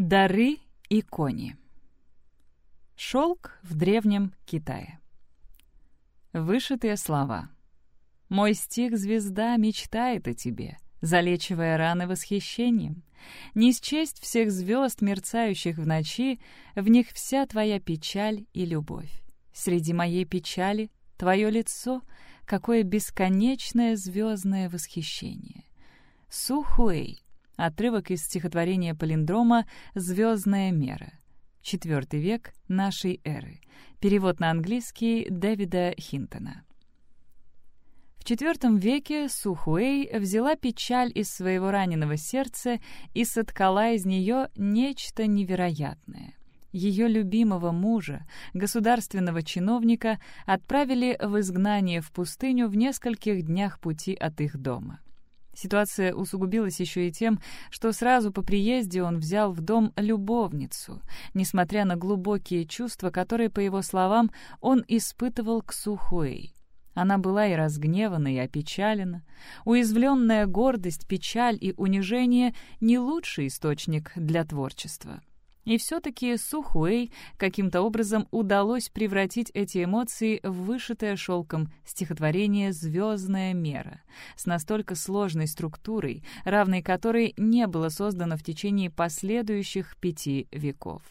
Дары и кони. Шелк в древнем Китае. Вышитые слова. «Мой стих звезда мечтает о тебе, залечивая раны восхищением. Не счесть всех звезд, мерцающих в ночи, в них вся твоя печаль и любовь. Среди моей печали твое лицо, какое бесконечное звездное восхищение». Сухуэй Отрывок из стихотворения Полиндрома «Звездная мера». IV век нашей эры. Перевод на английский Дэвида Хинтона. В IV веке Сухуэй взяла печаль из своего раненого сердца и соткала из нее нечто невероятное. Ее любимого мужа, государственного чиновника, отправили в изгнание в пустыню в нескольких днях пути от их дома. Ситуация усугубилась еще и тем, что сразу по приезде он взял в дом любовницу, несмотря на глубокие чувства, которые, по его словам, он испытывал к Сухуэй. Она была и разгневана, и опечалена. Уязвленная гордость, печаль и унижение — не лучший источник для творчества. И все-таки Сухуэй каким-то образом удалось превратить эти эмоции в вышитое шелком стихотворение «Звездная мера» с настолько сложной структурой, равной которой не было создано в течение последующих пяти веков.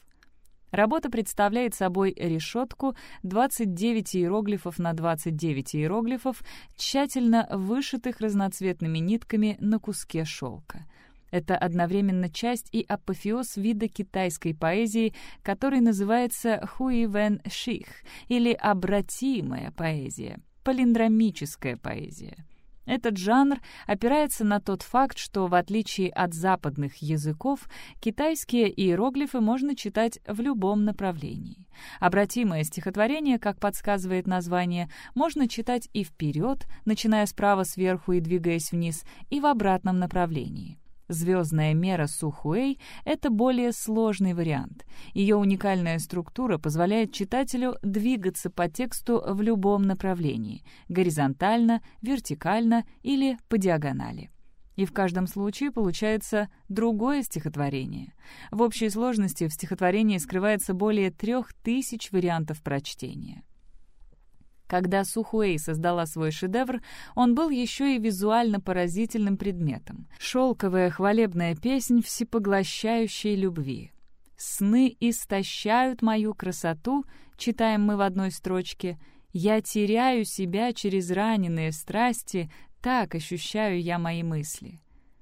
Работа представляет собой решетку 29 иероглифов на 29 иероглифов, тщательно вышитых разноцветными нитками на куске шелка — это одновременно часть и апофеоз вида китайской поэзии, который называется хуивен ших, или обратимая поэзия, палиндромическая поэзия. Этот жанр опирается на тот факт, что, в отличие от западных языков, китайские иероглифы можно читать в любом направлении. Обратимое стихотворение, как подсказывает название, можно читать и вперед, начиная справа сверху и двигаясь вниз, и в обратном направлении. Звездная мера Сухуэй — это более сложный вариант. Ее уникальная структура позволяет читателю двигаться по тексту в любом направлении — горизонтально, вертикально или по диагонали. И в каждом случае получается другое стихотворение. В общей сложности в стихотворении скрывается более трех тысяч вариантов прочтения. Когда Сухуэй создала свой шедевр, он был еще и визуально поразительным предметом. Шелковая хвалебная песнь всепоглощающей любви. «Сны истощают мою красоту», читаем мы в одной строчке, «Я теряю себя через раненые страсти, так ощущаю я мои мысли».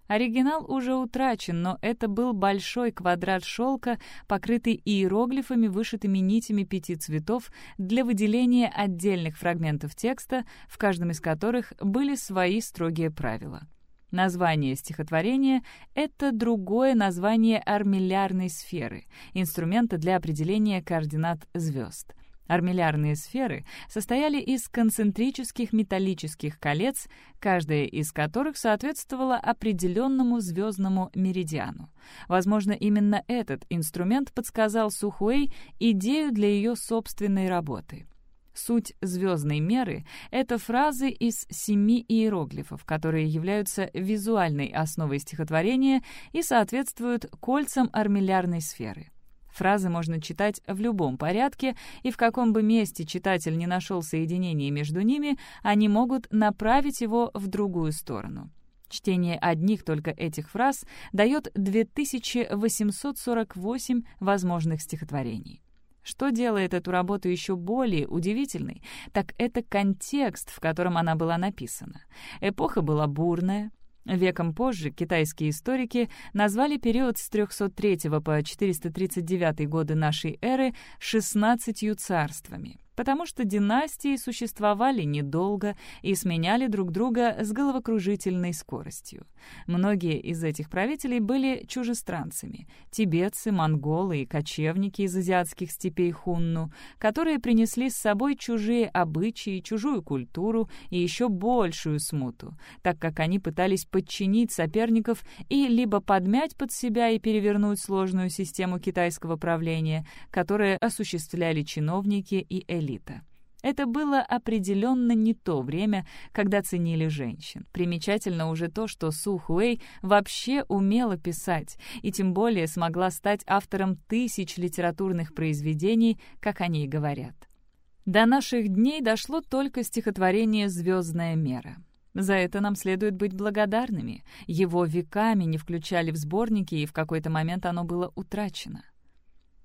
Оригинал уже утрачен, но это был большой квадрат шелка, покрытый иероглифами, вышитыми нитями пяти цветов для выделения отдельных фрагментов текста, в каждом из которых были свои строгие правила. Название стихотворения — это другое название армиллярной сферы, инструмента для определения координат звезд — Армиллярные сферы состояли из концентрических металлических колец, каждая из которых соответствовала определенному звездному меридиану. Возможно, именно этот инструмент подсказал Сухуэй идею для ее собственной работы. Суть звездной меры — это фразы из семи иероглифов, которые являются визуальной основой стихотворения и соответствуют кольцам армиллярной сферы. Фразы можно читать в любом порядке, и в каком бы месте читатель не нашел соединения между ними, они могут направить его в другую сторону. Чтение одних только этих фраз дает 2848 возможных стихотворений. Что делает эту работу еще более удивительной, так это контекст, в котором она была написана. Эпоха была бурная, Веком позже китайские историки назвали период с 303 по 439 годы нашей эры «шестнадцатью царствами» потому что династии существовали недолго и сменяли друг друга с головокружительной скоростью. Многие из этих правителей были чужестранцами — тибетцы, монголы и кочевники из азиатских степей Хунну, которые принесли с собой чужие обычаи, чужую культуру и еще большую смуту, так как они пытались подчинить соперников и либо подмять под себя и перевернуть сложную систему китайского правления, которые осуществляли чиновники и элиты элита. Это было определенно не то время, когда ценили женщин. Примечательно уже то, что Су Хуэй вообще умела писать, и тем более смогла стать автором тысяч литературных произведений, как о ней говорят. До наших дней дошло только стихотворение «Звездная мера». За это нам следует быть благодарными. Его веками не включали в сборники, и в какой-то момент оно было утрачено.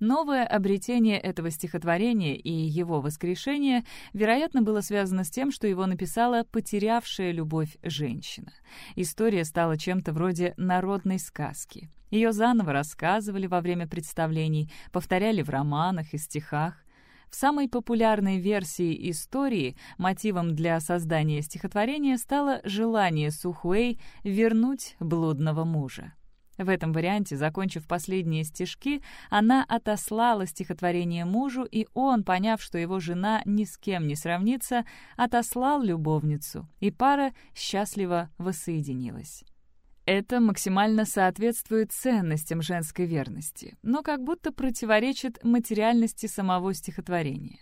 Новое обретение этого стихотворения и его воскрешение, вероятно, было связано с тем, что его написала потерявшая любовь женщина. История стала чем-то вроде народной сказки. Ее заново рассказывали во время представлений, повторяли в романах и стихах. В самой популярной версии истории мотивом для создания стихотворения стало желание Сухуэй вернуть блудного мужа. В этом варианте, закончив последние стишки, она отослала стихотворение мужу, и он, поняв, что его жена ни с кем не сравнится, отослал любовницу, и пара счастливо воссоединилась. Это максимально соответствует ценностям женской верности, но как будто противоречит материальности самого стихотворения.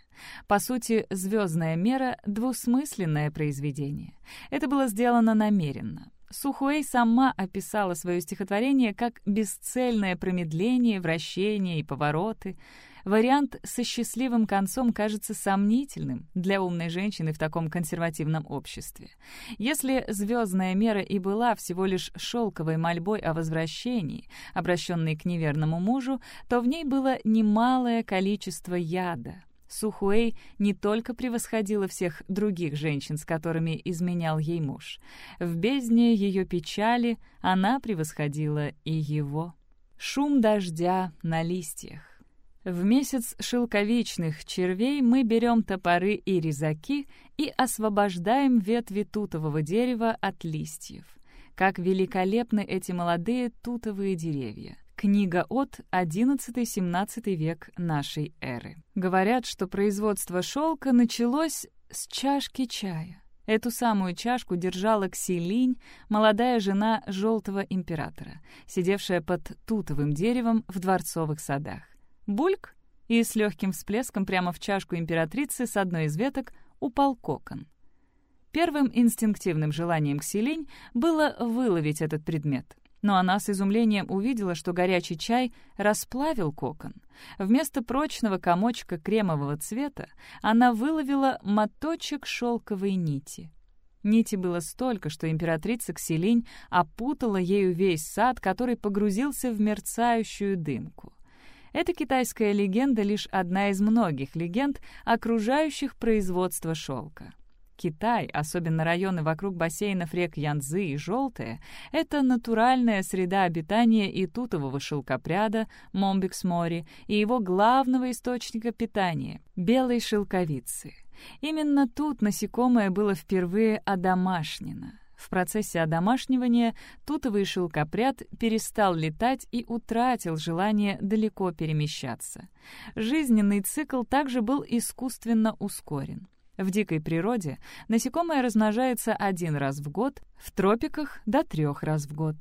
По сути, «Звездная мера» — двусмысленное произведение. Это было сделано намеренно. Сухуэй сама описала свое стихотворение как бесцельное промедление, вращение и повороты. Вариант со счастливым концом кажется сомнительным для умной женщины в таком консервативном обществе. Если «Звездная мера» и была всего лишь шелковой мольбой о возвращении, обращенной к неверному мужу, то в ней было немалое количество яда — Сухуэй не только превосходила всех других женщин, с которыми изменял ей муж. В бездне ее печали она превосходила и его. Шум дождя на листьях. В месяц шелковичных червей мы берем топоры и резаки и освобождаем ветви тутового дерева от листьев. Как великолепны эти молодые тутовые деревья! Книга от XI-XVII век нашей эры. Говорят, что производство шелка началось с чашки чая. Эту самую чашку держала Ксилинь, молодая жена желтого императора, сидевшая под тутовым деревом в дворцовых садах. Бульк, и с легким всплеском прямо в чашку императрицы с одной из веток упал кокон. Первым инстинктивным желанием Ксилинь было выловить этот предмет но она с изумлением увидела, что горячий чай расплавил кокон. Вместо прочного комочка кремового цвета она выловила моточек шелковой нити. Нити было столько, что императрица Кселинь опутала ею весь сад, который погрузился в мерцающую дымку. Эта китайская легенда — лишь одна из многих легенд, окружающих производство шелка. Китай, особенно районы вокруг бассейнов рек Янцзы и Желтая, это натуральная среда обитания и тутового шелкопряда Bombyx mori и его главного источника питания — белой шелковицы. Именно тут насекомое было впервые одомашнено. В процессе одомашнивания тутовый шелкопряд перестал летать и утратил желание далеко перемещаться. Жизненный цикл также был искусственно ускорен. В дикой природе насекомое размножается один раз в год, в тропиках — до трех раз в год.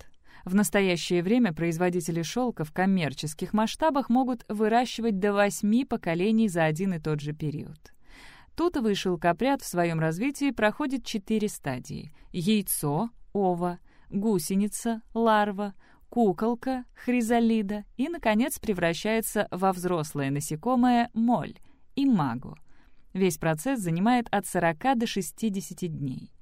В настоящее время производители шелка в коммерческих масштабах могут выращивать до восьми поколений за один и тот же период. Тутовый шелкопряд в своем развитии проходит четыре стадии — яйцо, ова, гусеница, ларва, куколка, хризалида и, наконец, превращается во взрослое насекомое моль — имаго — Весь процесс занимает от 40 до 60 дней.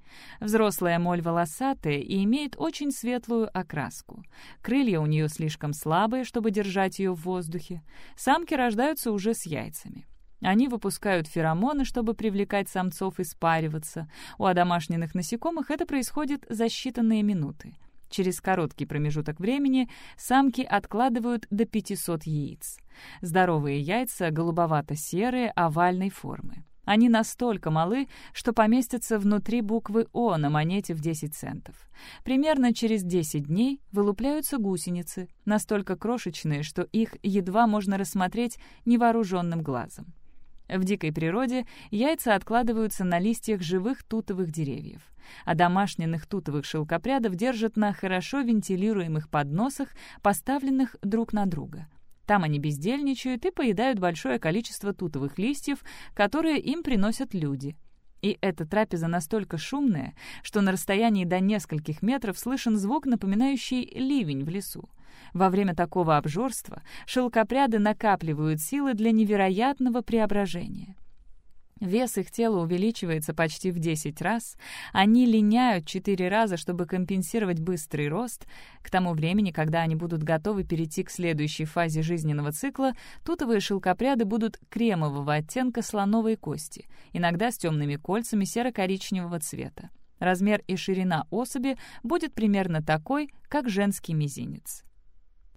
Взрослая моль волосатая и имеет очень светлую окраску. Крылья у нее слишком слабые, чтобы держать ее в воздухе. Самки рождаются уже с яйцами. Они выпускают феромоны, чтобы привлекать самцов и спариваться. У одомашненных насекомых это происходит за считанные минуты. Через короткий промежуток времени самки откладывают до 500 яиц. Здоровые яйца голубовато-серые, овальной формы. Они настолько малы, что поместятся внутри буквы «О» на монете в 10 центов. Примерно через 10 дней вылупляются гусеницы, настолько крошечные, что их едва можно рассмотреть невооруженным глазом. В дикой природе яйца откладываются на листьях живых тутовых деревьев, а домашних тутовых шелкопрядов держат на хорошо вентилируемых подносах, поставленных друг на друга. Там они бездельничают и поедают большое количество тутовых листьев, которые им приносят люди. И эта трапеза настолько шумная, что на расстоянии до нескольких метров слышен звук, напоминающий ливень в лесу. Во время такого обжорства шелкопряды накапливают силы для невероятного преображения. Вес их тела увеличивается почти в 10 раз, они линяют 4 раза, чтобы компенсировать быстрый рост. К тому времени, когда они будут готовы перейти к следующей фазе жизненного цикла, тутовые шелкопряды будут кремового оттенка слоновой кости, иногда с темными кольцами серо-коричневого цвета. Размер и ширина особи будет примерно такой, как женский мизинец.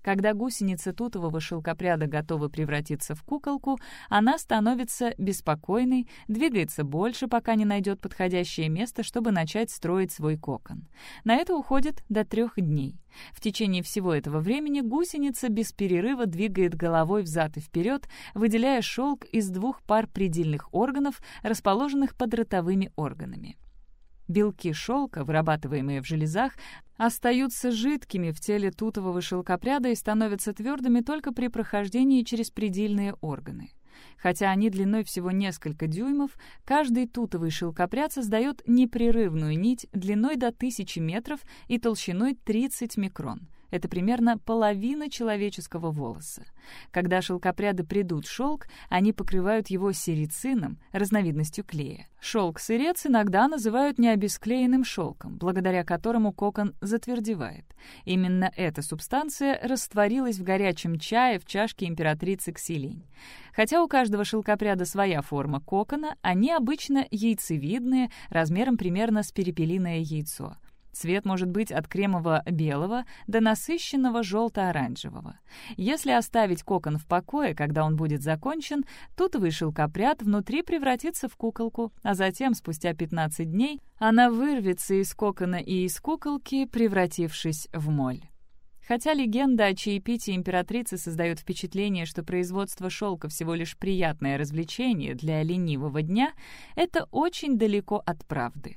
Когда гусеница тутового шелкопряда готова превратиться в куколку, она становится беспокойной, двигается больше, пока не найдет подходящее место, чтобы начать строить свой кокон. На это уходит до трех дней. В течение всего этого времени гусеница без перерыва двигает головой взад и вперед, выделяя шелк из двух пар предельных органов, расположенных под ротовыми органами. Белки шелка, вырабатываемые в железах, остаются жидкими в теле тутового шелкопряда и становятся твердыми только при прохождении через предельные органы. Хотя они длиной всего несколько дюймов, каждый тутовый шелкопряд создает непрерывную нить длиной до 1000 метров и толщиной 30 микрон — это примерно половина человеческого волоса. Когда шелкопряды придут шелк, они покрывают его серицином, разновидностью клея. Шелк-сырец иногда называют необесклеенным шелком, благодаря которому кокон затвердевает. Именно эта субстанция растворилась в горячем чае в чашке императрицы Ксилинь. Хотя у каждого шелкопряда своя форма кокона, они обычно яйцевидные, размером примерно с перепелиное яйцо — Цвет может быть от кремово-белого до насыщенного желто-оранжевого. Если оставить кокон в покое, когда он будет закончен, тут вышел капрят, внутри превратится в куколку, а затем, спустя 15 дней, она вырвется из кокона и из куколки, превратившись в моль. Хотя легенда о чаепитии императрицы создает впечатление, что производство шелка всего лишь приятное развлечение для ленивого дня, это очень далеко от правды.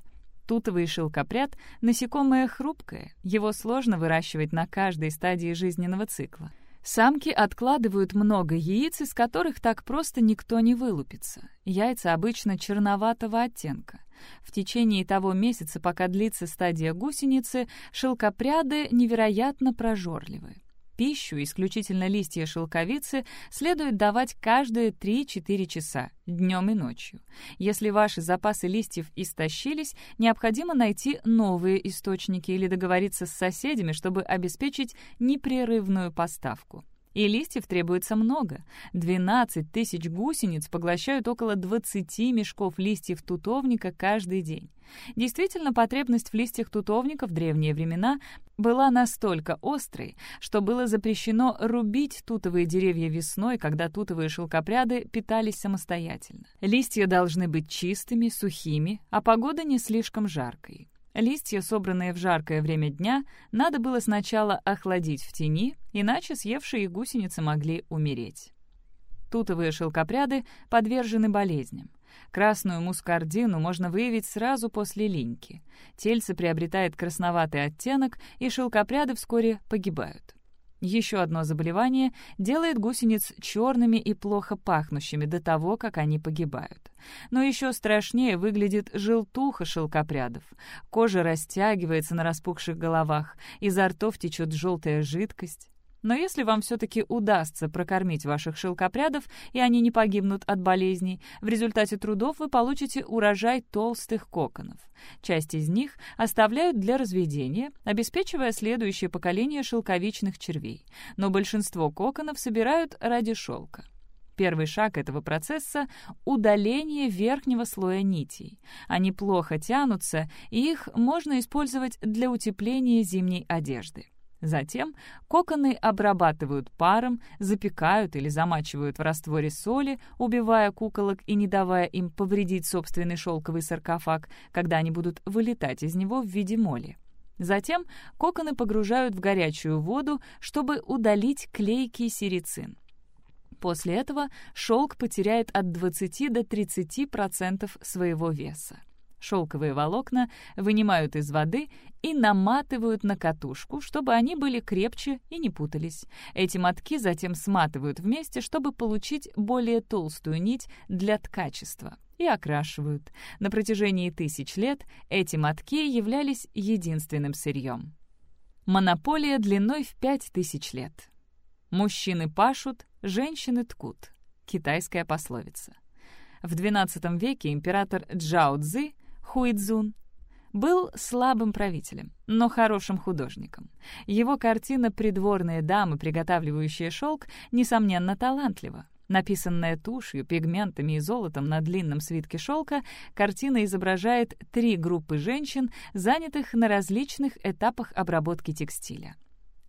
Тутовый шелкопряд — насекомое хрупкое, его сложно выращивать на каждой стадии жизненного цикла. Самки откладывают много яиц, из которых так просто никто не вылупится. Яйца обычно черноватого оттенка. В течение того месяца, пока длится стадия гусеницы, шелкопряды невероятно прожорливы. Пищу, исключительно листья шелковицы, следует давать каждые 3-4 часа, днем и ночью. Если ваши запасы листьев истощились, необходимо найти новые источники или договориться с соседями, чтобы обеспечить непрерывную поставку. И листьев требуется много. 12 тысяч гусениц поглощают около 20 мешков листьев тутовника каждый день. Действительно, потребность в листьях тутовника в древние времена была настолько острой, что было запрещено рубить тутовые деревья весной, когда тутовые шелкопряды питались самостоятельно. Листья должны быть чистыми, сухими, а погода не слишком жаркой. Листья, собранные в жаркое время дня, надо было сначала охладить в тени, иначе съевшие гусеницы могли умереть. Тутовые шелкопряды подвержены болезням. Красную мускардину можно выявить сразу после линьки. Тельце приобретает красноватый оттенок, и шелкопряды вскоре погибают. Еще одно заболевание делает гусениц черными и плохо пахнущими до того, как они погибают. Но еще страшнее выглядит желтуха шелкопрядов. Кожа растягивается на распухших головах, изо ртов течет желтая жидкость. Но если вам все-таки удастся прокормить ваших шелкопрядов, и они не погибнут от болезней, в результате трудов вы получите урожай толстых коконов. Часть из них оставляют для разведения, обеспечивая следующее поколение шелковичных червей. Но большинство коконов собирают ради шелка. Первый шаг этого процесса — удаление верхнего слоя нитей. Они плохо тянутся, и их можно использовать для утепления зимней одежды. Затем коконы обрабатывают паром, запекают или замачивают в растворе соли, убивая куколок и не давая им повредить собственный шелковый саркофаг, когда они будут вылетать из него в виде моли. Затем коконы погружают в горячую воду, чтобы удалить клейкий серицин. После этого шелк потеряет от 20 до 30% своего веса. Шелковые волокна вынимают из воды и наматывают на катушку, чтобы они были крепче и не путались. Эти мотки затем сматывают вместе, чтобы получить более толстую нить для ткачества и окрашивают. На протяжении тысяч лет эти мотки являлись единственным сырьем. Монополия длиной в пять тысяч лет. Мужчины пашут, женщины ткут. Китайская пословица. В XII веке император Джао Цзы, Хуидзун, был слабым правителем, но хорошим художником. Его картина «Придворные дамы, приготавливающие шелк» несомненно талантлива. Написанная тушью, пигментами и золотом на длинном свитке шелка, картина изображает три группы женщин, занятых на различных этапах обработки текстиля.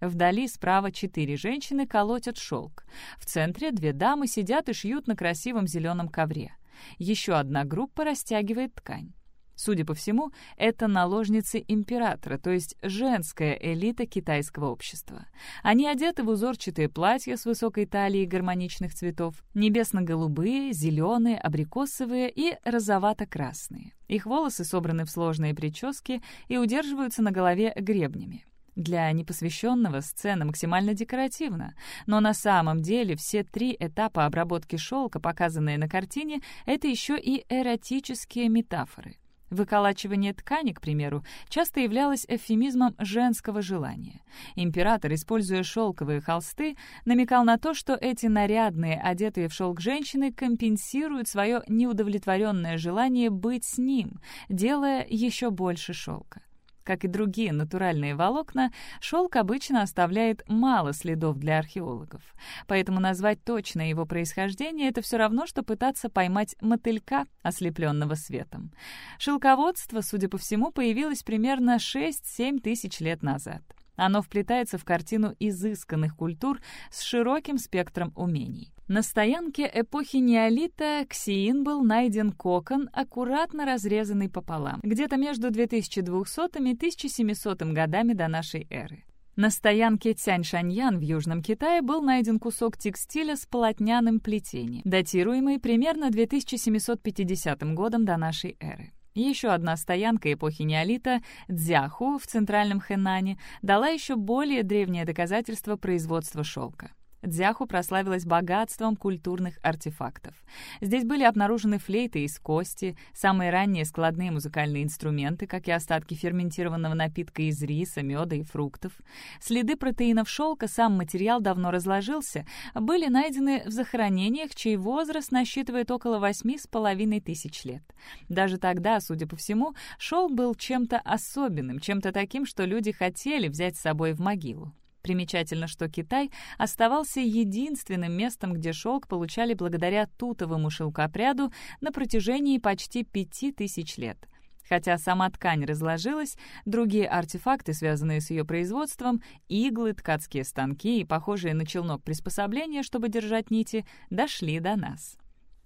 Вдали справа четыре женщины колотят шелк. В центре две дамы сидят и шьют на красивом зеленом ковре. Еще одна группа растягивает ткань. Судя по всему, это наложницы императора, то есть женская элита китайского общества. Они одеты в узорчатые платья с высокой талией гармоничных цветов, небесно-голубые, зеленые, абрикосовые и розовато-красные. Их волосы собраны в сложные прически и удерживаются на голове гребнями. Для непосвященного сцена максимально декоративна, но на самом деле все три этапа обработки шелка, показанные на картине, это еще и эротические метафоры. Выколачивание ткани, к примеру, часто являлось эвфемизмом женского желания. Император, используя шелковые холсты, намекал на то, что эти нарядные, одетые в шелк женщины компенсируют свое неудовлетворенное желание быть с ним, делая еще больше шелка. Как и другие натуральные волокна, шелк обычно оставляет мало следов для археологов. Поэтому назвать точное его происхождение — это все равно, что пытаться поймать мотылька, ослепленного светом. Шелководство, судя по всему, появилось примерно 6-7 тысяч лет назад. Оно вплетается в картину изысканных культур с широким спектром умений. На стоянке эпохи неолита Ксиин был найден кокон, аккуратно разрезанный пополам, где-то между 2200 и 1700 годами до нашей эры. На стоянке Цяньшаньян в Южном Китае был найден кусок текстиля с полотняным плетением, датируемый примерно 2750 годом до нашей эры. Еще одна стоянка эпохи неолита, Дзяху, в центральном Хэнане, дала еще более древнее доказательство производства шелка. Дзяху прославилась богатством культурных артефактов. Здесь были обнаружены флейты из кости, самые ранние складные музыкальные инструменты, как и остатки ферментированного напитка из риса, меда и фруктов. Следы протеинов шелка, сам материал давно разложился, были найдены в захоронениях, чей возраст насчитывает около восьми с половиной тысяч лет. Даже тогда, судя по всему, шелк был чем-то особенным, чем-то таким, что люди хотели взять с собой в могилу. Примечательно, что Китай оставался единственным местом, где шелк получали благодаря тутовому шелкопряду на протяжении почти пяти тысяч лет. Хотя сама ткань разложилась, другие артефакты, связанные с ее производством, иглы, ткацкие станки и похожие на челнок приспособления, чтобы держать нити, дошли до нас.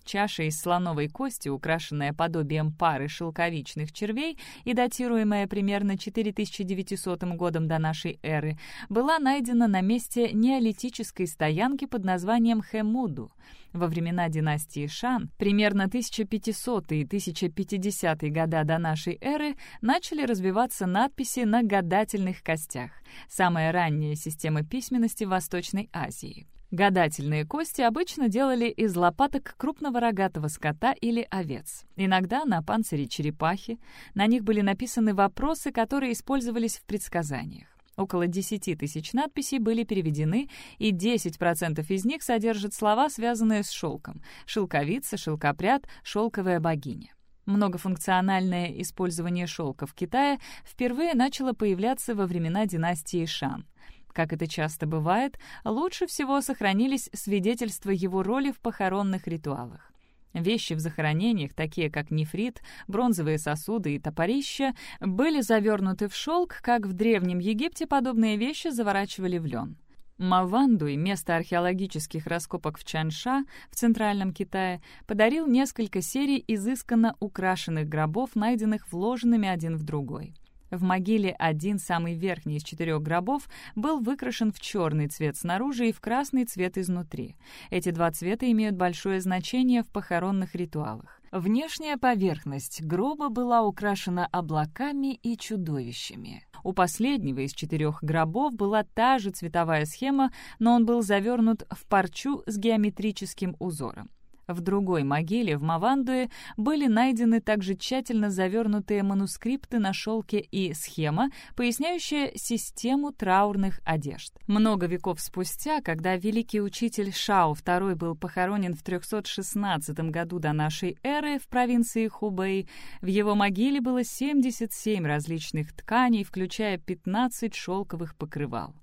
Чаша из слоновой кости, украшенная подобием пары шелковичных червей и датируемая примерно 4900 годом до нашей эры, была найдена на месте неолитической стоянки под названием Хэмуду. Во времена династии Шан, примерно 1500 и 1050 года до нашей эры, начали развиваться надписи на гадательных костях, самая ранняя система письменности в Восточной Азии. Гадательные кости обычно делали из лопаток крупного рогатого скота или овец. Иногда на панцире черепахи. На них были написаны вопросы, которые использовались в предсказаниях. Около 10 тысяч надписей были переведены, и 10% из них содержат слова, связанные с шелком. Шелковица, шелкопряд, шелковая богиня. Многофункциональное использование шелка в Китае впервые начало появляться во времена династии Шан — как это часто бывает, лучше всего сохранились свидетельства его роли в похоронных ритуалах. Вещи в захоронениях, такие как нефрит, бронзовые сосуды и топорища, были завернуты в шелк, как в Древнем Египте подобные вещи заворачивали в лен. Мавандуй, место археологических раскопок в Чанша, в Центральном Китае, подарил несколько серий изысканно украшенных гробов, найденных вложенными один в другой. В могиле один, самый верхний из четырех гробов, был выкрашен в черный цвет снаружи и в красный цвет изнутри. Эти два цвета имеют большое значение в похоронных ритуалах. Внешняя поверхность гроба была украшена облаками и чудовищами. У последнего из четырех гробов была та же цветовая схема, но он был завернут в парчу с геометрическим узором. В другой могиле в Мавандуе были найдены также тщательно завернутые манускрипты на шелке и схема, поясняющая систему траурных одежд. Много веков спустя, когда великий учитель Шао II был похоронен в 316 году до нашей эры в провинции Хубэй, в его могиле было 77 различных тканей, включая 15 шелковых покрывал.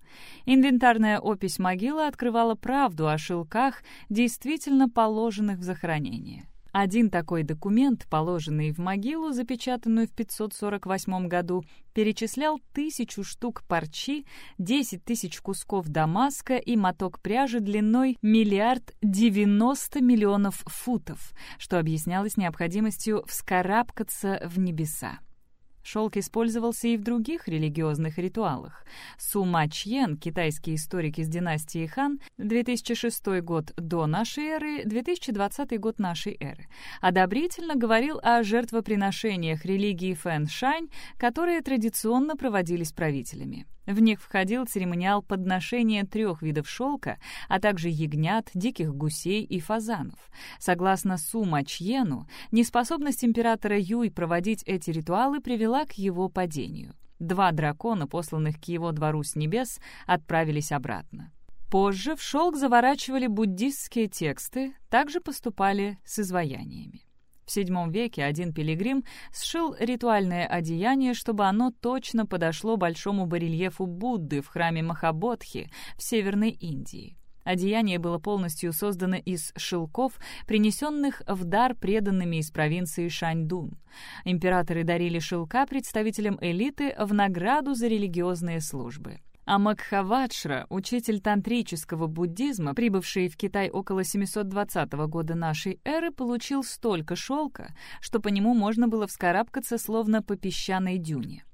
Инвентарная опись могилы открывала правду о шелках, действительно положенных в захоронение. Один такой документ, положенный в могилу, запечатанную в 548 году, перечислял тысячу штук парчи, 10 тысяч кусков дамаска и моток пряжи длиной миллиард 90 миллионов футов, что объяснялось необходимостью вскарабкаться в небеса. Шелк использовался и в других религиозных ритуалах. Сума Чьен, китайский историк из династии Хан, 2006 год до нашей эры, 2020 год нашей эры, одобрительно говорил о жертвоприношениях религии Фэн-Шань, которые традиционно проводились правителями. В них входил церемониал подношения трех видов шелка, а также ягнят, диких гусей и фазанов. Согласно Су Мачьену, неспособность императора Юй проводить эти ритуалы привела к его падению. Два дракона, посланных к его двору с небес, отправились обратно. Позже в шелк заворачивали буддистские тексты, также поступали с изваяниями. В VII веке один пилигрим сшил ритуальное одеяние, чтобы оно точно подошло большому барельефу Будды в храме Махабодхи в Северной Индии. Одеяние было полностью создано из шелков, принесенных в дар преданными из провинции Шаньдун. Императоры дарили шелка представителям элиты в награду за религиозные службы. А Макхавадшра, учитель тантрического буддизма, прибывший в Китай около 720 года нашей эры, получил столько шелка, что по нему можно было вскарабкаться словно по песчаной дюне.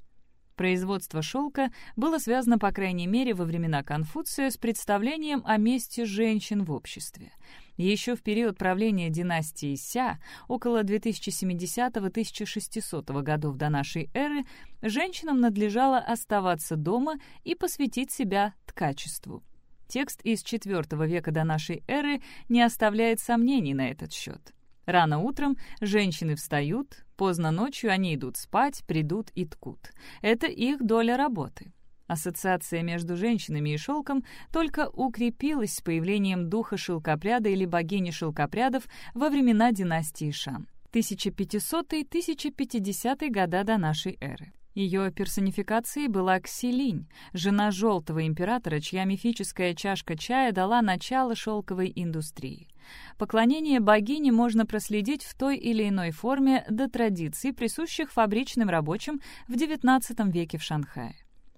Производство шелка было связано, по крайней мере, во времена Конфуция с представлением о месте женщин в обществе. Еще в период правления династии Ся, около 2070-1600 годов до нашей эры, женщинам надлежало оставаться дома и посвятить себя ткачеству. Текст из IV века до нашей эры не оставляет сомнений на этот счет. Рано утром женщины встают, поздно ночью они идут спать, придут и ткут. Это их доля работы. Ассоциация между женщинами и шелком только укрепилась с появлением духа шелкопряда или богини шелкопрядов во времена династии Шан. 1500-1050 года до нашей эры. Ее персонификацией была Ксилинь, жена Желтого императора, чья мифическая чашка чая дала начало шелковой индустрии. Поклонение богине можно проследить в той или иной форме до традиций, присущих фабричным рабочим в XIX веке в Шанхае.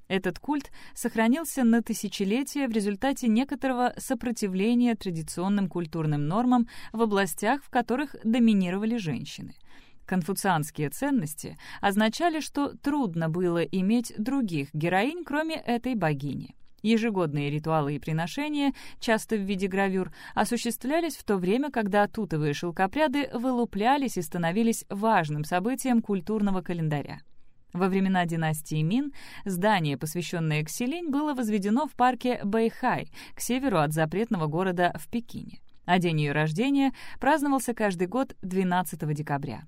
Этот культ сохранился на тысячелетия в результате некоторого сопротивления традиционным культурным нормам в областях, в которых доминировали женщины. Конфуцианские ценности означали, что трудно было иметь других героинь, кроме этой богини. Ежегодные ритуалы и приношения, часто в виде гравюр, осуществлялись в то время, когда тутовые шелкопряды вылуплялись и становились важным событием культурного календаря. Во времена династии Мин здание, посвященное Кселинь, было возведено в парке Бэйхай, к северу от запретного города в Пекине. А день ее рождения праздновался каждый год 12 декабря.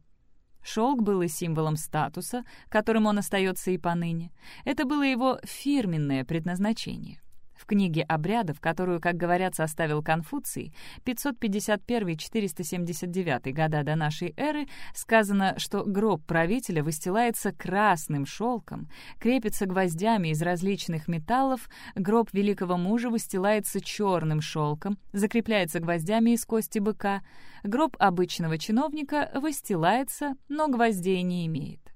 Шелк был и символом статуса, которым он остается и поныне. Это было его фирменное предназначение. В книге обрядов, которую, как говорят, составил Конфуций, 551-479 года до нашей эры, сказано, что гроб правителя выстилается красным шелком, крепится гвоздями из различных металлов, гроб великого мужа выстилается черным шелком, закрепляется гвоздями из кости быка, гроб обычного чиновника выстилается, но гвоздей не имеет.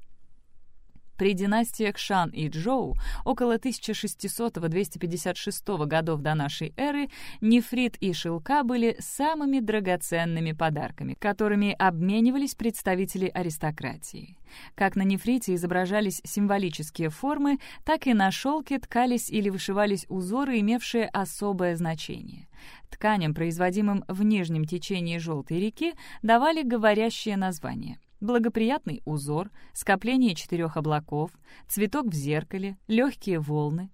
При династиях Шан и Джоу около 1600-256 годов до нашей эры нефрит и шелка были самыми драгоценными подарками, которыми обменивались представители аристократии. Как на нефрите изображались символические формы, так и на шелке ткались или вышивались узоры, имевшие особое значение. Тканям, производимым в нижнем течении Желтой реки, давали говорящее название — благоприятный узор, скопление четырех облаков, цветок в зеркале, легкие волны.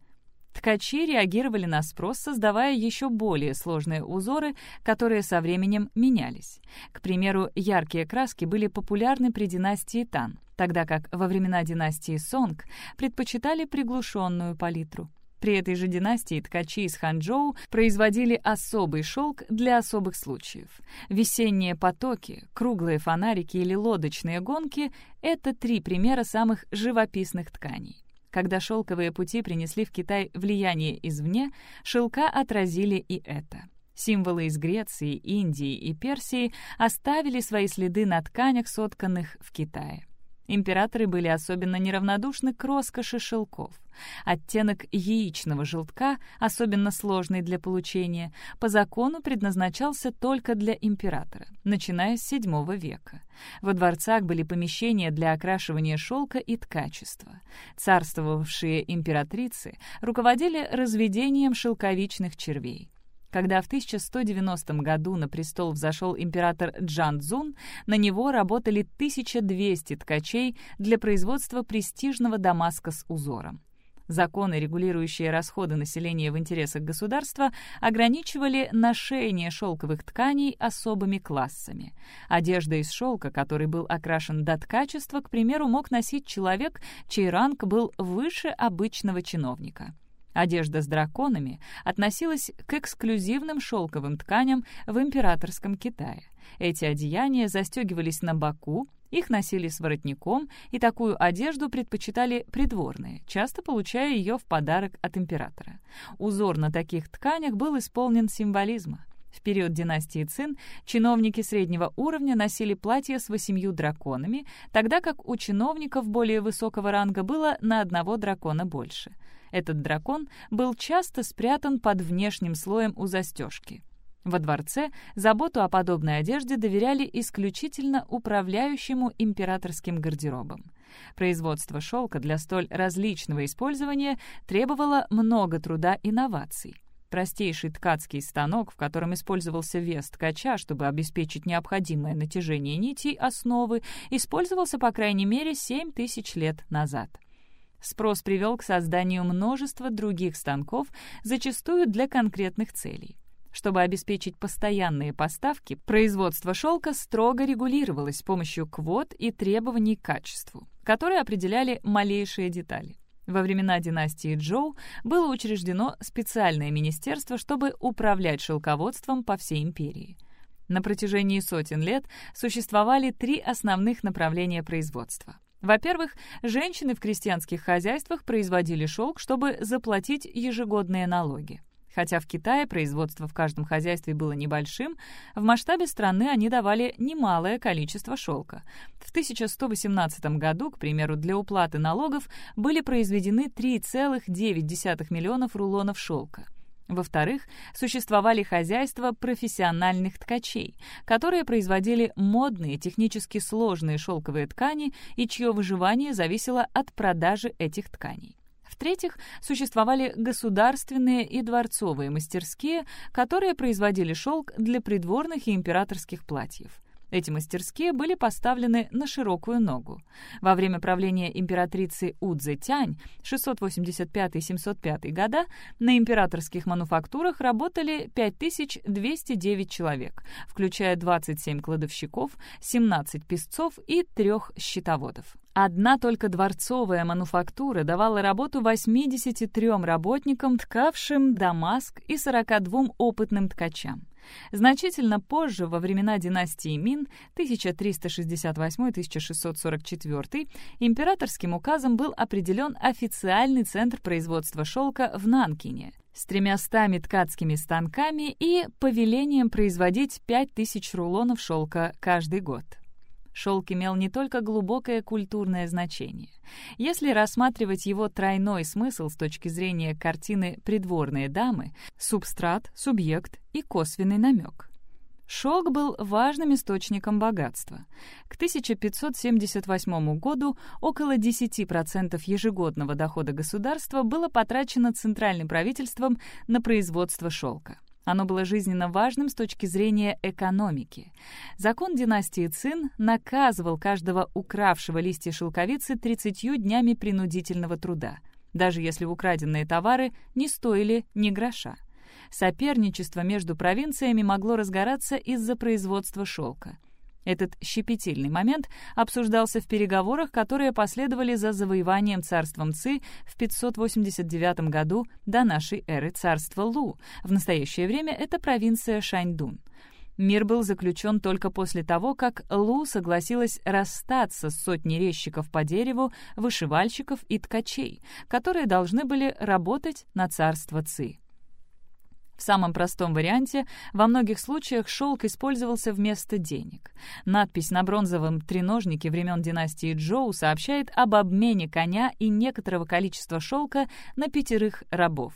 Ткачи реагировали на спрос, создавая еще более сложные узоры, которые со временем менялись. К примеру, яркие краски были популярны при династии Тан, тогда как во времена династии Сонг предпочитали приглушенную палитру. При этой же династии ткачи из Ханчжоу производили особый шелк для особых случаев. Весенние потоки, круглые фонарики или лодочные гонки — это три примера самых живописных тканей. Когда шелковые пути принесли в Китай влияние извне, шелка отразили и это. Символы из Греции, Индии и Персии оставили свои следы на тканях, сотканных в Китае. Императоры были особенно неравнодушны к роскоши шелков. Оттенок яичного желтка, особенно сложный для получения, по закону предназначался только для императора, начиная с VII века. Во дворцах были помещения для окрашивания шелка и ткачества. Царствовавшие императрицы руководили разведением шелковичных червей. Когда в 1190 году на престол взошел император Джан Цзун, на него работали 1200 ткачей для производства престижного дамаска с узором. Законы, регулирующие расходы населения в интересах государства, ограничивали ношение шелковых тканей особыми классами. Одежда из шелка, который был окрашен до ткачества, к примеру, мог носить человек, чей ранг был выше обычного чиновника. Одежда с драконами относилась к эксклюзивным шелковым тканям в императорском Китае. Эти одеяния застегивались на боку, их носили с воротником, и такую одежду предпочитали придворные, часто получая ее в подарок от императора. Узор на таких тканях был исполнен символизма. В период династии Цин чиновники среднего уровня носили платья с восемью драконами, тогда как у чиновников более высокого ранга было на одного дракона больше — этот дракон был часто спрятан под внешним слоем у застежки. Во дворце заботу о подобной одежде доверяли исключительно управляющему императорским гардеробом. Производство шелка для столь различного использования требовало много труда и новаций. Простейший ткацкий станок, в котором использовался вес ткача, чтобы обеспечить необходимое натяжение нитей основы, использовался по крайней мере 7 тысяч лет назад. Спрос привел к созданию множества других станков, зачастую для конкретных целей. Чтобы обеспечить постоянные поставки, производство шелка строго регулировалось с помощью квот и требований к качеству, которые определяли малейшие детали. Во времена династии Джоу было учреждено специальное министерство, чтобы управлять шелководством по всей империи. На протяжении сотен лет существовали три основных направления производства. Во-первых, женщины в крестьянских хозяйствах производили шелк, чтобы заплатить ежегодные налоги. Хотя в Китае производство в каждом хозяйстве было небольшим, в масштабе страны они давали немалое количество шелка. В 1118 году, к примеру, для уплаты налогов были произведены 3,9 миллионов рулонов шелка. Во-вторых, существовали хозяйства профессиональных ткачей, которые производили модные, технически сложные шелковые ткани и чье выживание зависело от продажи этих тканей. В-третьих, существовали государственные и дворцовые мастерские, которые производили шелк для придворных и императорских платьев. Эти мастерские были поставлены на широкую ногу. Во время правления императрицы Удзе Тянь 685-705 года на императорских мануфактурах работали 5209 человек, включая 27 кладовщиков, 17 песцов и трех счетоводов. Одна только дворцовая мануфактура давала работу 83 работникам, ткавшим Дамаск, и 42 опытным ткачам. Значительно позже, во времена династии Мин 1368-1644, императорским указом был определен официальный центр производства шелка в Нанкине с тремястами ткацкими станками и повелением производить 5000 рулонов шелка каждый год. Шелк имел не только глубокое культурное значение. Если рассматривать его тройной смысл с точки зрения картины «Придворные дамы», субстрат, субъект и косвенный намек. Шелк был важным источником богатства. К 1578 году около 10% ежегодного дохода государства было потрачено центральным правительством на производство шелка. Оно было жизненно важным с точки зрения экономики. Закон династии Цин наказывал каждого укравшего листья шелковицы 30 днями принудительного труда, даже если украденные товары не стоили ни гроша. Соперничество между провинциями могло разгораться из-за производства шелка. Этот щепетильный момент обсуждался в переговорах, которые последовали за завоеванием царством Ци в 589 году до нашей эры царства Лу. В настоящее время это провинция Шаньдун. Мир был заключен только после того, как Лу согласилась расстаться с сотней резчиков по дереву, вышивальщиков и ткачей, которые должны были работать на царство Ци. В самом простом варианте во многих случаях шелк использовался вместо денег. Надпись на бронзовом треножнике времен династии Джоу сообщает об обмене коня и некоторого количества шелка на пятерых рабов.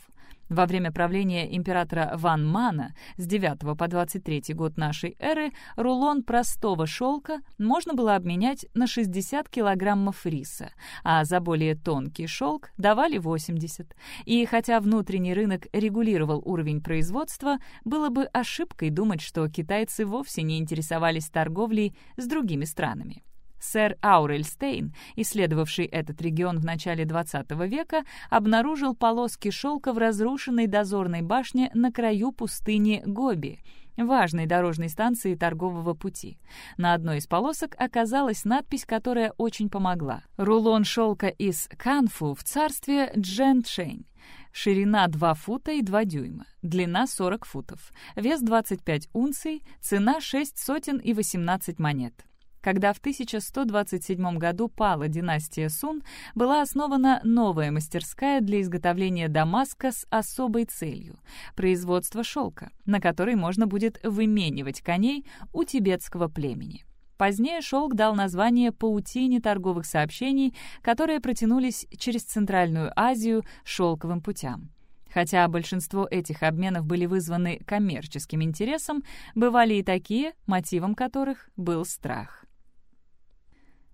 Во время правления императора Ван Мана с 9 по 23 год нашей эры рулон простого шелка можно было обменять на 60 килограммов риса, а за более тонкий шелк давали 80. И хотя внутренний рынок регулировал уровень производства, было бы ошибкой думать, что китайцы вовсе не интересовались торговлей с другими странами. Сэр Аурель Стейн, исследовавший этот регион в начале XX века, обнаружил полоски шелка в разрушенной дозорной башне на краю пустыни Гоби, важной дорожной станции торгового пути. На одной из полосок оказалась надпись, которая очень помогла. «Рулон шелка из Канфу в царстве Джэншэнь». Ширина 2 фута и 2 дюйма, длина 40 футов, вес 25 унций, цена 6 сотен и 18 монет. Когда в 1127 году пала династия Сун, была основана новая мастерская для изготовления дамаска с особой целью — производство шелка, на который можно будет выменивать коней у тибетского племени. Позднее шелк дал название паутине торговых сообщений, которые протянулись через Центральную Азию шелковым путям. Хотя большинство этих обменов были вызваны коммерческим интересом, бывали и такие, мотивом которых был страх.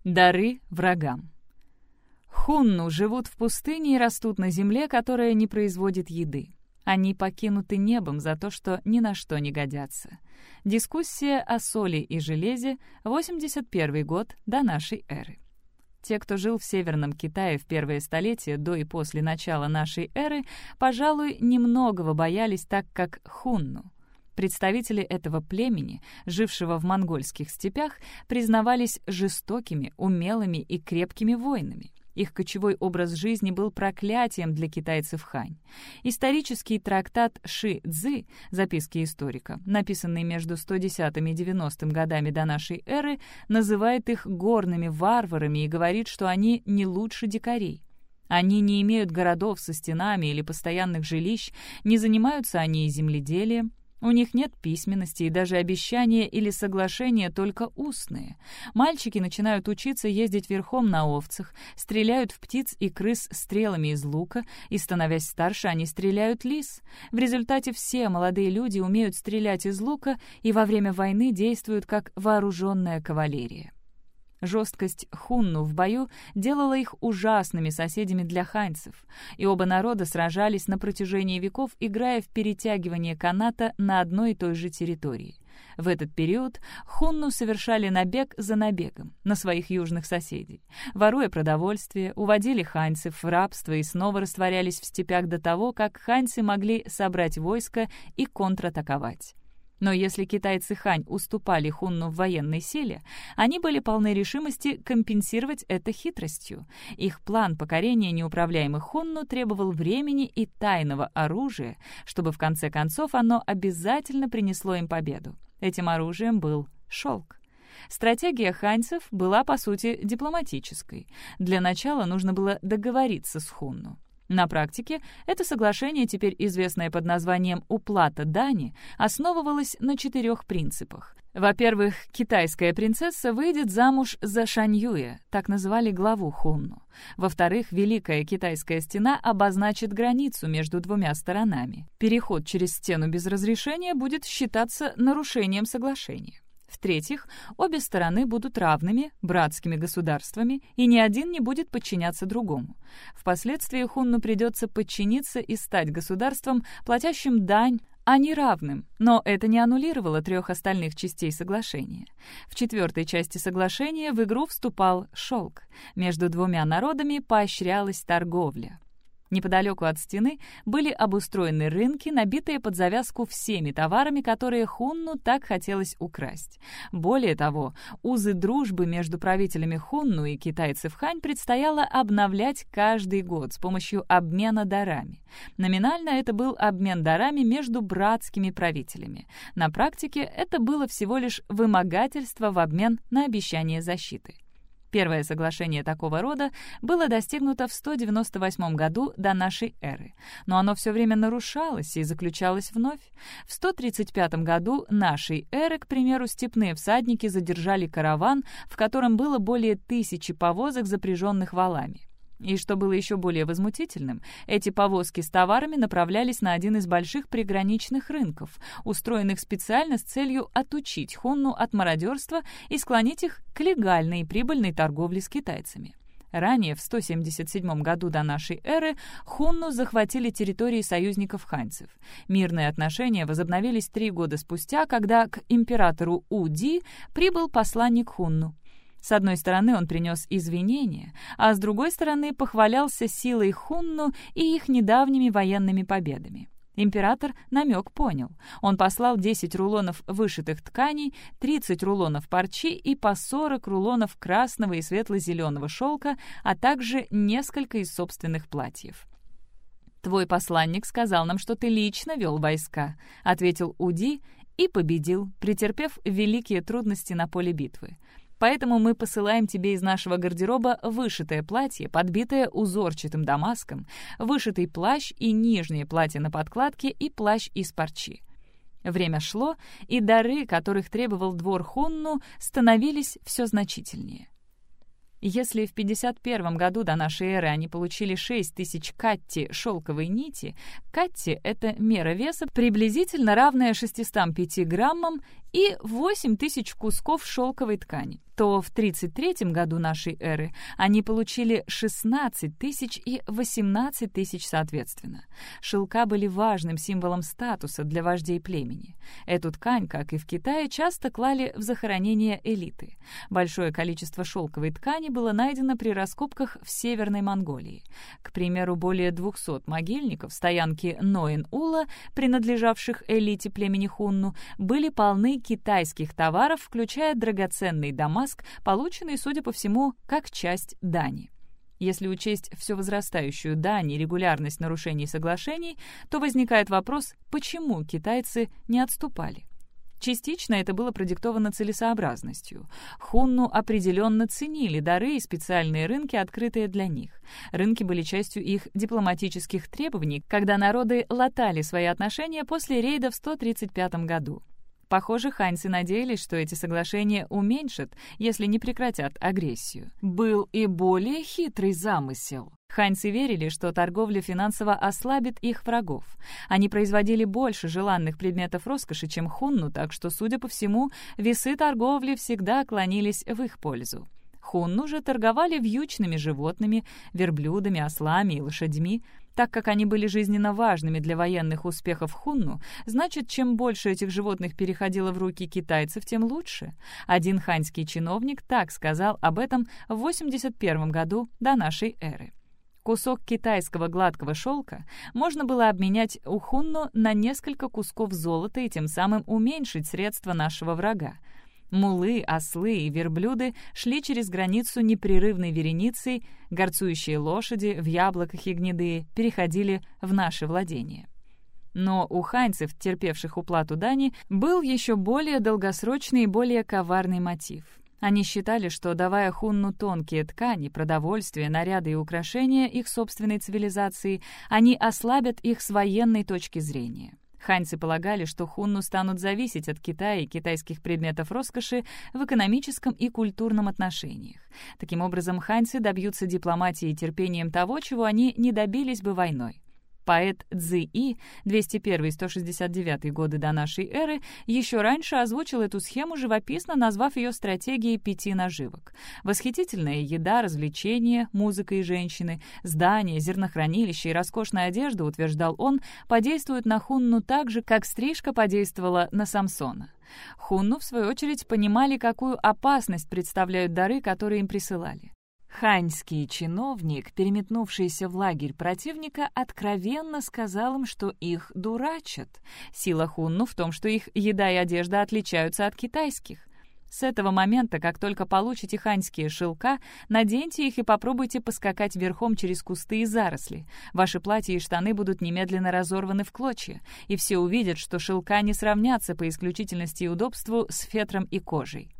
Дары врагам. Хунну живут в пустыне и растут на земле, которая не производит еды. Они покинуты небом за то, что ни на что не годятся. Дискуссия о соли и железе, 81 год до нашей эры. Те, кто жил в Северном Китае в первые столетия до и после начала нашей эры, пожалуй, немногого боялись так, как хунну. Представители этого племени, жившего в монгольских степях, признавались жестокими, умелыми и крепкими воинами. Их кочевой образ жизни был проклятием для китайцев Хань. Исторический трактат Ши Цзы, записки историка, написанный между 110 и 90 годами до нашей эры, называет их горными варварами и говорит, что они не лучше дикарей. Они не имеют городов со стенами или постоянных жилищ, не занимаются они и земледелием, у них нет письменности и даже обещания или соглашения только устные. Мальчики начинают учиться ездить верхом на овцах, стреляют в птиц и крыс стрелами из лука, и, становясь старше, они стреляют лис. В результате все молодые люди умеют стрелять из лука и во время войны действуют как вооруженная кавалерия. Жесткость хунну в бою делала их ужасными соседями для ханьцев, и оба народа сражались на протяжении веков, играя в перетягивание каната на одной и той же территории. В этот период хунну совершали набег за набегом на своих южных соседей. Воруя продовольствие, уводили ханьцев в рабство и снова растворялись в степях до того, как ханьцы могли собрать войско и контратаковать. Но если китайцы Хань уступали хунну в военной силе, они были полны решимости компенсировать это хитростью. Их план покорения неуправляемых хунну требовал времени и тайного оружия, чтобы в конце концов оно обязательно принесло им победу. Этим оружием был шелк. Стратегия ханьцев была, по сути, дипломатической. Для начала нужно было договориться с хунну. На практике это соглашение, теперь известное под названием «уплата дани», основывалось на четырех принципах. Во-первых, китайская принцесса выйдет замуж за Шаньюя, так называли главу Хунну. Во-вторых, Великая Китайская стена обозначит границу между двумя сторонами. Переход через стену без разрешения будет считаться нарушением соглашения. В-третьих, обе стороны будут равными, братскими государствами, и ни один не будет подчиняться другому. Впоследствии Хунну придется подчиниться и стать государством, платящим дань, а не равным, но это не аннулировало трех остальных частей соглашения. В четвертой части соглашения в игру вступал шелк. Между двумя народами поощрялась торговля. Неподалеку от стены были обустроены рынки, набитые под завязку всеми товарами, которые Хунну так хотелось украсть. Более того, узы дружбы между правителями Хунну и китайцев Хань предстояло обновлять каждый год с помощью обмена дарами. Номинально это был обмен дарами между братскими правителями. На практике это было всего лишь вымогательство в обмен на обещание защиты. Первое соглашение такого рода было достигнуто в 198 году до нашей эры, но оно все время нарушалось и заключалось вновь. В 135 году нашей эры, к примеру, степные всадники задержали караван, в котором было более тысячи повозок, запряженных валами. И что было еще более возмутительным, эти повозки с товарами направлялись на один из больших приграничных рынков, устроенных специально с целью отучить Хунну от мародерства и склонить их к легальной и прибыльной торговле с китайцами. Ранее, в 177 году до нашей эры, Хунну захватили территории союзников ханьцев. Мирные отношения возобновились три года спустя, когда к императору Уди прибыл посланник Хунну. С одной стороны, он принес извинения, а с другой стороны, похвалялся силой Хунну и их недавними военными победами. Император намек понял. Он послал 10 рулонов вышитых тканей, 30 рулонов парчи и по 40 рулонов красного и светло-зеленого шелка, а также несколько из собственных платьев. «Твой посланник сказал нам, что ты лично вел войска», — ответил Уди и победил, претерпев великие трудности на поле битвы. Поэтому мы посылаем тебе из нашего гардероба вышитое платье, подбитое узорчатым дамаском, вышитый плащ и нижнее платье на подкладке и плащ из парчи. Время шло, и дары, которых требовал двор Хунну, становились все значительнее. Если в 51 году до нашей эры они получили 6 тысяч катти шелковой нити, катти — это мера веса, приблизительно равная 605 граммам, и 8 тысяч кусков шелковой ткани то в 33 году нашей эры они получили 16 тысяч и 18 тысяч соответственно. Шелка были важным символом статуса для вождей племени. Эту ткань, как и в Китае, часто клали в захоронение элиты. Большое количество шелковой ткани было найдено при раскопках в Северной Монголии. К примеру, более 200 могильников стоянки Ноин-Ула, принадлежавших элите племени Хунну, были полны китайских товаров, включая драгоценные дома Маск, полученный, судя по всему, как часть дани. Если учесть все возрастающую дань и регулярность нарушений соглашений, то возникает вопрос, почему китайцы не отступали. Частично это было продиктовано целесообразностью. Хунну определенно ценили дары и специальные рынки, открытые для них. Рынки были частью их дипломатических требований, когда народы латали свои отношения после рейда в 135 году. Похоже, ханьцы надеялись, что эти соглашения уменьшат, если не прекратят агрессию. Был и более хитрый замысел. Ханьцы верили, что торговля финансово ослабит их врагов. Они производили больше желанных предметов роскоши, чем хунну, так что, судя по всему, весы торговли всегда клонились в их пользу. Хунну же торговали вьючными животными, верблюдами, ослами и лошадьми. Так как они были жизненно важными для военных успехов Хунну, значит, чем больше этих животных переходило в руки китайцев, тем лучше. Один ханьский чиновник так сказал об этом в 81 году до нашей эры. Кусок китайского гладкого шелка можно было обменять у Хунну на несколько кусков золота и тем самым уменьшить средства нашего врага. Мулы, ослы и верблюды шли через границу непрерывной вереницей, горцующие лошади в яблоках и гнедые переходили в наше владение. Но у ханьцев, терпевших уплату дани, был еще более долгосрочный и более коварный мотив. Они считали, что, давая хунну тонкие ткани, продовольствие, наряды и украшения их собственной цивилизации, они ослабят их с военной точки зрения. Ханьцы полагали, что хунну станут зависеть от Китая и китайских предметов роскоши в экономическом и культурном отношениях. Таким образом, ханьцы добьются дипломатии и терпением того, чего они не добились бы войной. Поэт Цзи И, 201-169 годы до нашей эры, еще раньше озвучил эту схему, живописно назвав ее стратегией пяти наживок. Восхитительная еда, развлечения, музыка и женщины, здания, зернохранилища и роскошная одежда, утверждал он, подействуют на Хунну так же, как стрижка подействовала на Самсона. Хунну, в свою очередь, понимали, какую опасность представляют дары, которые им присылали. Ханьский чиновник, переметнувшийся в лагерь противника, откровенно сказал им, что их дурачат. Сила хунну в том, что их еда и одежда отличаются от китайских. С этого момента, как только получите ханьские шелка, наденьте их и попробуйте поскакать верхом через кусты и заросли. Ваши платья и штаны будут немедленно разорваны в клочья, и все увидят, что шелка не сравнятся по исключительности и удобству с фетром и кожей.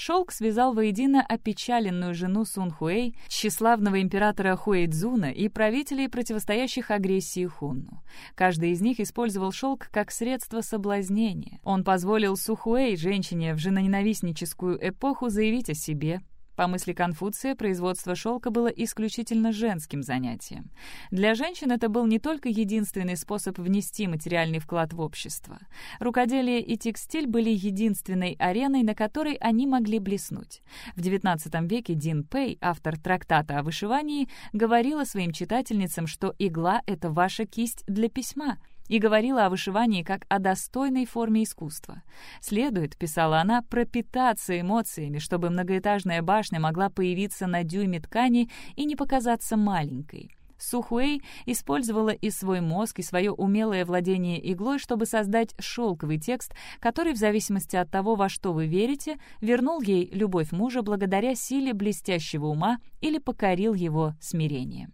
Шелк связал воедино опечаленную жену Сун Хуэй, тщеславного императора Хуэйдзуна и правителей, противостоящих агрессии Хунну. Каждый из них использовал шелк как средство соблазнения. Он позволил Сухуэй, женщине в женоненавистническую эпоху, заявить о себе, по мысли Конфуция, производство шелка было исключительно женским занятием. Для женщин это был не только единственный способ внести материальный вклад в общество. Рукоделие и текстиль были единственной ареной, на которой они могли блеснуть. В XIX веке Дин Пэй, автор трактата о вышивании, говорила своим читательницам, что игла — это ваша кисть для письма — и говорила о вышивании как о достойной форме искусства. Следует, писала она, пропитаться эмоциями, чтобы многоэтажная башня могла появиться на дюйме ткани и не показаться маленькой. Сухуэй использовала и свой мозг, и свое умелое владение иглой, чтобы создать шелковый текст, который, в зависимости от того, во что вы верите, вернул ей любовь мужа благодаря силе блестящего ума или покорил его смирением.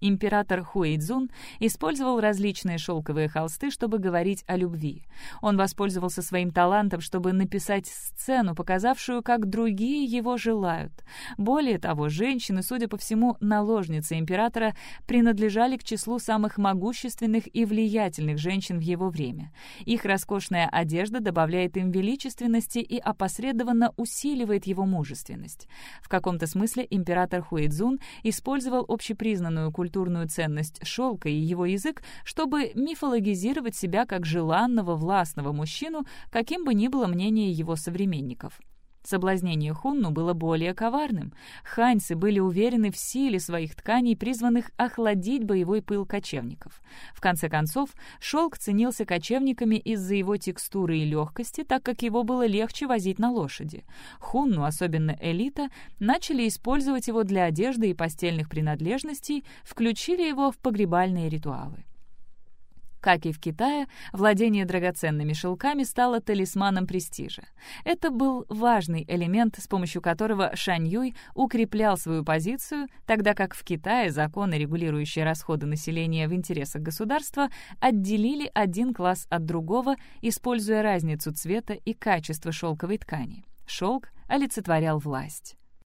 Император Хуэйдзун использовал различные шелковые холсты, чтобы говорить о любви. Он воспользовался своим талантом, чтобы написать сцену, показавшую, как другие его желают. Более того, женщины, судя по всему, наложницы императора, принадлежали к числу самых могущественных и влиятельных женщин в его время. Их роскошная одежда добавляет им величественности и опосредованно усиливает его мужественность. В каком-то смысле император Хуэйдзун использовал общепризнанную культуру культурную ценность шелка и его язык, чтобы мифологизировать себя как желанного властного мужчину, каким бы ни было мнение его современников. Соблазнение Хунну было более коварным. Ханьцы были уверены в силе своих тканей, призванных охладить боевой пыл кочевников. В конце концов, шелк ценился кочевниками из-за его текстуры и легкости, так как его было легче возить на лошади. Хунну, особенно элита, начали использовать его для одежды и постельных принадлежностей, включили его в погребальные ритуалы. Как и в Китае, владение драгоценными шелками стало талисманом престижа. Это был важный элемент, с помощью которого Шань Юй укреплял свою позицию, тогда как в Китае законы, регулирующие расходы населения в интересах государства, отделили один класс от другого, используя разницу цвета и качества шелковой ткани. Шелк олицетворял власть.